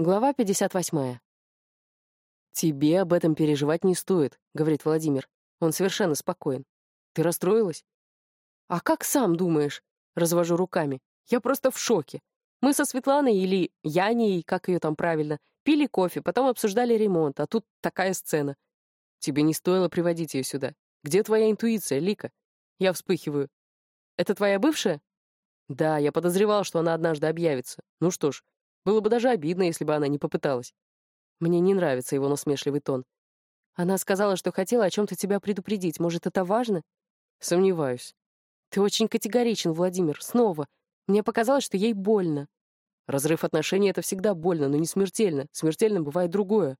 Глава 58. «Тебе об этом переживать не стоит», — говорит Владимир. Он совершенно спокоен. «Ты расстроилась?» «А как сам думаешь?» — развожу руками. «Я просто в шоке. Мы со Светланой или Яней, как ее там правильно, пили кофе, потом обсуждали ремонт, а тут такая сцена. Тебе не стоило приводить ее сюда. Где твоя интуиция, Лика?» Я вспыхиваю. «Это твоя бывшая?» «Да, я подозревал, что она однажды объявится. Ну что ж, было бы даже обидно, если бы она не попыталась. Мне не нравится его насмешливый тон. Она сказала, что хотела о чем-то тебя предупредить. Может, это важно? Сомневаюсь. Ты очень категоричен, Владимир. Снова. Мне показалось, что ей больно. Разрыв отношений — это всегда больно, но не смертельно. Смертельным бывает другое.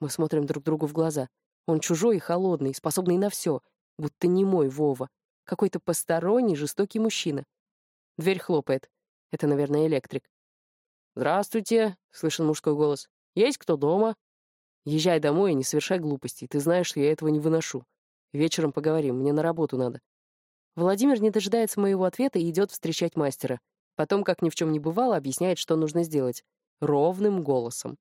Мы смотрим друг другу в глаза. Он чужой и холодный, способный на все. Будто не мой Вова. Какой-то посторонний, жестокий мужчина. Дверь хлопает. Это, наверное, электрик. «Здравствуйте», — слышен мужской голос. «Есть кто дома?» «Езжай домой и не совершай глупостей. Ты знаешь, что я этого не выношу. Вечером поговорим, мне на работу надо». Владимир не дожидается моего ответа и идет встречать мастера. Потом, как ни в чем не бывало, объясняет, что нужно сделать. Ровным голосом.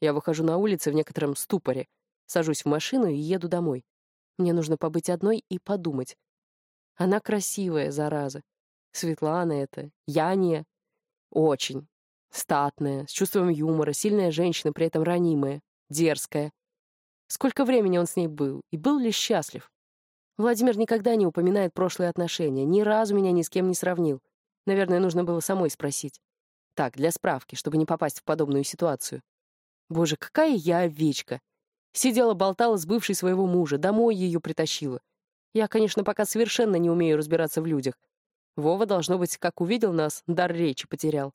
Я выхожу на улицу в некотором ступоре, сажусь в машину и еду домой. Мне нужно побыть одной и подумать. Она красивая, зараза. Светлана это, Яния. Очень. Статная, с чувством юмора, сильная женщина, при этом ранимая, дерзкая. Сколько времени он с ней был, и был ли счастлив? Владимир никогда не упоминает прошлые отношения, ни разу меня ни с кем не сравнил. Наверное, нужно было самой спросить. Так, для справки, чтобы не попасть в подобную ситуацию. Боже, какая я овечка. Сидела, болтала с бывшей своего мужа, домой ее притащила. Я, конечно, пока совершенно не умею разбираться в людях. Вова, должно быть, как увидел нас, дар речи потерял.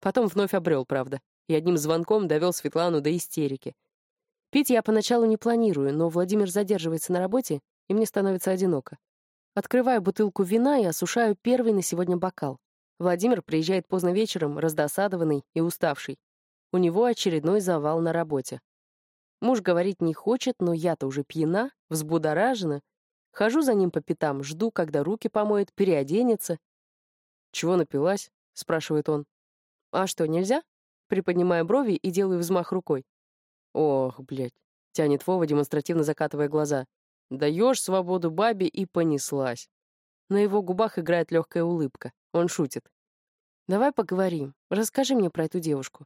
Потом вновь обрел, правда, и одним звонком довел Светлану до истерики. Пить я поначалу не планирую, но Владимир задерживается на работе, и мне становится одиноко. Открываю бутылку вина и осушаю первый на сегодня бокал. Владимир приезжает поздно вечером, раздосадованный и уставший. У него очередной завал на работе. Муж говорить не хочет, но я-то уже пьяна, взбудоражена. Хожу за ним по пятам, жду, когда руки помоет, переоденется. «Чего напилась?» — спрашивает он. «А что, нельзя?» Приподнимая брови и делаю взмах рукой. «Ох, блядь!» — тянет Вова, демонстративно закатывая глаза. «Даешь свободу бабе и понеслась». На его губах играет легкая улыбка. Он шутит. «Давай поговорим. Расскажи мне про эту девушку».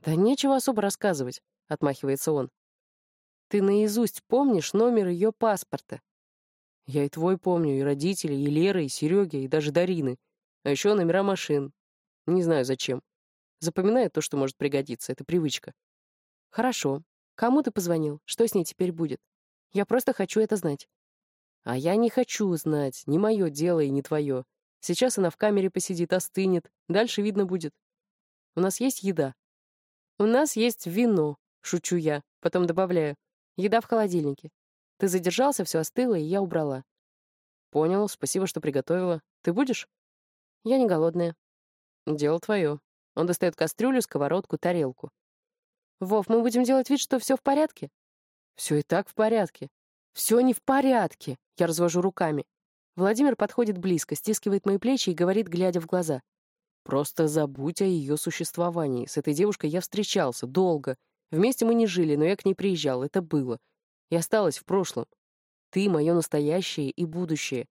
«Да нечего особо рассказывать», — отмахивается он. «Ты наизусть помнишь номер ее паспорта?» «Я и твой помню, и родителей, и Леры, и Сереги, и даже Дарины. А еще номера машин. Не знаю, зачем. Запоминает то, что может пригодиться. Это привычка. Хорошо. Кому ты позвонил? Что с ней теперь будет? Я просто хочу это знать. А я не хочу знать. Не мое дело и не твое. Сейчас она в камере посидит, остынет. Дальше видно будет. У нас есть еда. У нас есть вино, шучу я. Потом добавляю. Еда в холодильнике. Ты задержался, все остыло, и я убрала. Понял, спасибо, что приготовила. Ты будешь? Я не голодная. Дело твое. Он достает кастрюлю, сковородку, тарелку. «Вов, мы будем делать вид, что все в порядке?» «Все и так в порядке». «Все не в порядке», — я развожу руками. Владимир подходит близко, стискивает мои плечи и говорит, глядя в глаза. «Просто забудь о ее существовании. С этой девушкой я встречался, долго. Вместе мы не жили, но я к ней приезжал, это было. И осталось в прошлом. Ты — мое настоящее и будущее.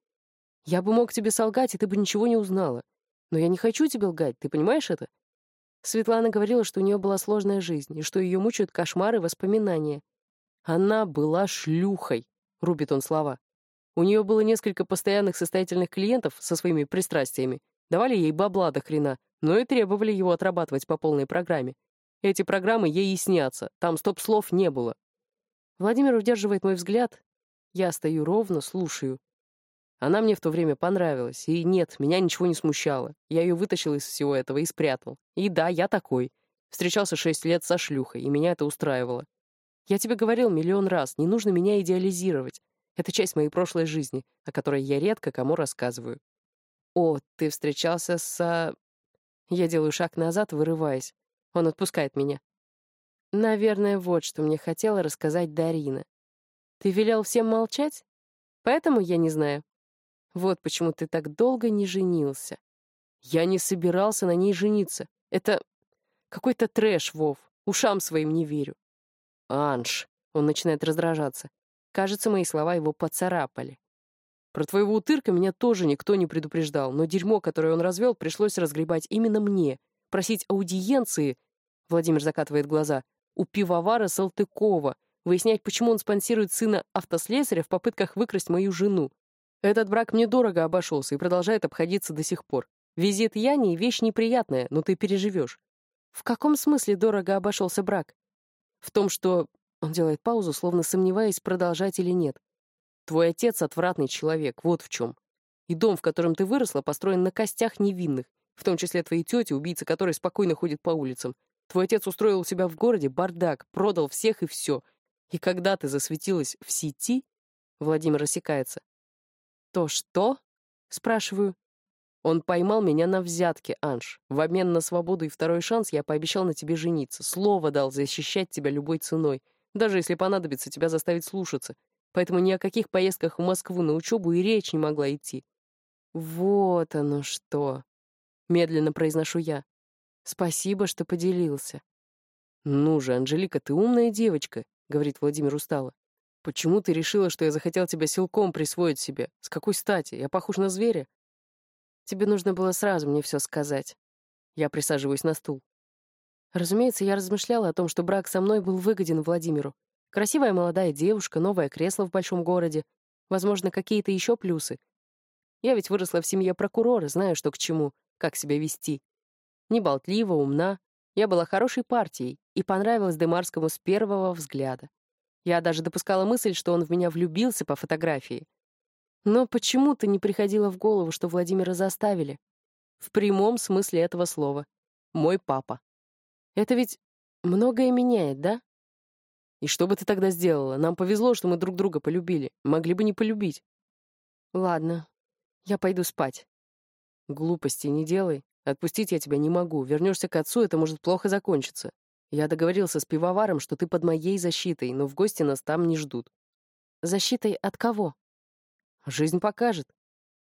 Я бы мог тебе солгать, и ты бы ничего не узнала. Но я не хочу тебе лгать, ты понимаешь это? Светлана говорила, что у нее была сложная жизнь, и что ее мучают кошмары и воспоминания. Она была шлюхой, рубит он слова. У нее было несколько постоянных состоятельных клиентов со своими пристрастиями. Давали ей бабла до хрена, но и требовали его отрабатывать по полной программе. Эти программы ей и снятся, там стоп-слов не было. Владимир удерживает мой взгляд. Я стою ровно, слушаю. Она мне в то время понравилась, и нет, меня ничего не смущало. Я ее вытащил из всего этого и спрятал. И да, я такой. Встречался шесть лет со шлюхой, и меня это устраивало. Я тебе говорил миллион раз, не нужно меня идеализировать. Это часть моей прошлой жизни, о которой я редко кому рассказываю. О, ты встречался с... Я делаю шаг назад, вырываясь. Он отпускает меня. Наверное, вот что мне хотела рассказать Дарина. Ты велел всем молчать? Поэтому я не знаю. Вот почему ты так долго не женился. Я не собирался на ней жениться. Это какой-то трэш, Вов. Ушам своим не верю. Анж. Он начинает раздражаться. Кажется, мои слова его поцарапали. Про твоего утырка меня тоже никто не предупреждал, но дерьмо, которое он развел, пришлось разгребать именно мне. Просить аудиенции, Владимир закатывает глаза, у пивовара Салтыкова, выяснять, почему он спонсирует сына автослесаря в попытках выкрасть мою жену. Этот брак мне дорого обошелся и продолжает обходиться до сих пор. Визит Яни — вещь неприятная, но ты переживешь. В каком смысле дорого обошелся брак? В том, что... Он делает паузу, словно сомневаясь, продолжать или нет. Твой отец — отвратный человек, вот в чем. И дом, в котором ты выросла, построен на костях невинных, в том числе твоей тети, убийца которой спокойно ходит по улицам. Твой отец устроил у себя в городе бардак, продал всех и все. И когда ты засветилась в сети, Владимир рассекается. То что? Спрашиваю. Он поймал меня на взятке, Анж. В обмен на свободу и второй шанс я пообещал на тебе жениться. Слово дал защищать тебя любой ценой. Даже если понадобится тебя заставить слушаться. Поэтому ни о каких поездках в Москву на учебу и речь не могла идти. Вот оно что. Медленно произношу я. Спасибо, что поделился. Ну же, Анжелика, ты умная девочка, говорит Владимир устало. Почему ты решила, что я захотел тебя силком присвоить себе? С какой стати? Я похож на зверя? Тебе нужно было сразу мне все сказать. Я присаживаюсь на стул. Разумеется, я размышляла о том, что брак со мной был выгоден Владимиру. Красивая молодая девушка, новое кресло в большом городе, возможно, какие-то еще плюсы. Я ведь выросла в семье прокурора, знаю, что к чему, как себя вести. Не болтлива, умна. Я была хорошей партией и понравилась Демарскому с первого взгляда. Я даже допускала мысль, что он в меня влюбился по фотографии. Но почему-то не приходило в голову, что Владимира заставили. В прямом смысле этого слова. Мой папа. Это ведь многое меняет, да? И что бы ты тогда сделала? Нам повезло, что мы друг друга полюбили. Могли бы не полюбить. Ладно, я пойду спать. Глупости не делай. Отпустить я тебя не могу. Вернешься к отцу, это может плохо закончиться. Я договорился с пивоваром, что ты под моей защитой, но в гости нас там не ждут. Защитой от кого? Жизнь покажет.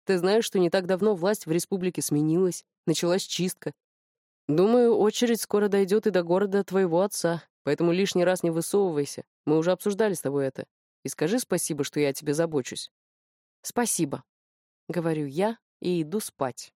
Ты знаешь, что не так давно власть в республике сменилась, началась чистка. Думаю, очередь скоро дойдет и до города твоего отца, поэтому лишний раз не высовывайся. Мы уже обсуждали с тобой это. И скажи спасибо, что я о тебе забочусь. Спасибо, — говорю я и иду спать.